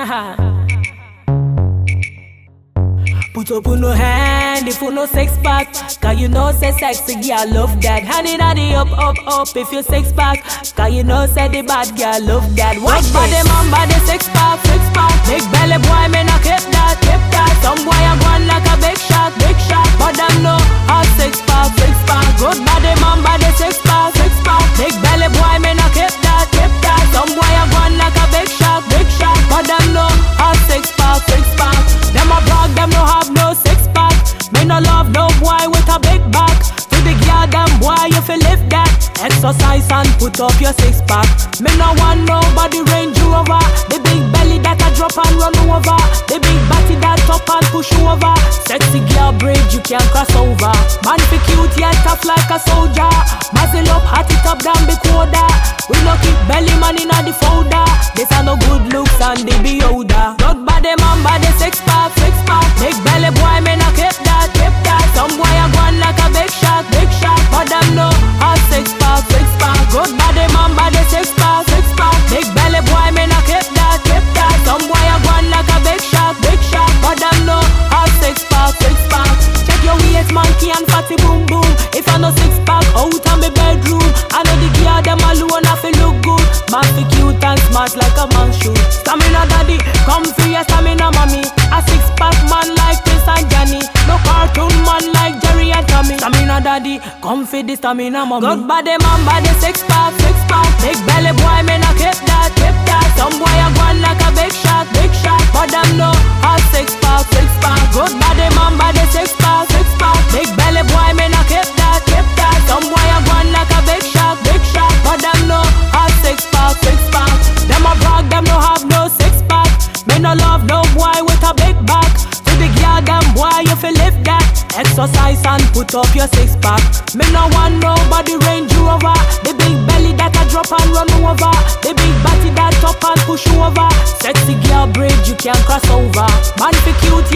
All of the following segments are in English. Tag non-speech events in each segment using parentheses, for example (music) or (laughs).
(laughs) Put up on no hand if you no sex pack. Cause you know say sexy girl love that. Hand it the up, up, up if you sex pack. Cause you know say the bad girl love that. Watch um, body man body six pack, six pack. Big belly boy me not keep that, keep that. Some boy a Exercise and put up your six pack. Me no want nobody range you over. The big belly that I drop and run over. The big body that top and push you over. Sexy girl bridge you can cross over. Man fi cute yet tough like a soldier. Muzzle up, hot it up down the quarter. We no keep belly man inna the folder. This are no good looks and the beholder. Not body man body six pack, six pack. Big belly boy me no keep that, keep that. Some boy a gone come for your stamina mommy. A six pack man like Chris and Johnny. No cartoon man like Jerry and Tommy. Stamina daddy, come for the stamina mommy. Good body man body six pack, six pack. Big belly boy Exercise and put up your six pack. Me no want nobody range you over. The big belly that I drop and run over. The big body that top and push over. Sexy girl bridge you can cross over. Man fi cute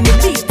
me beat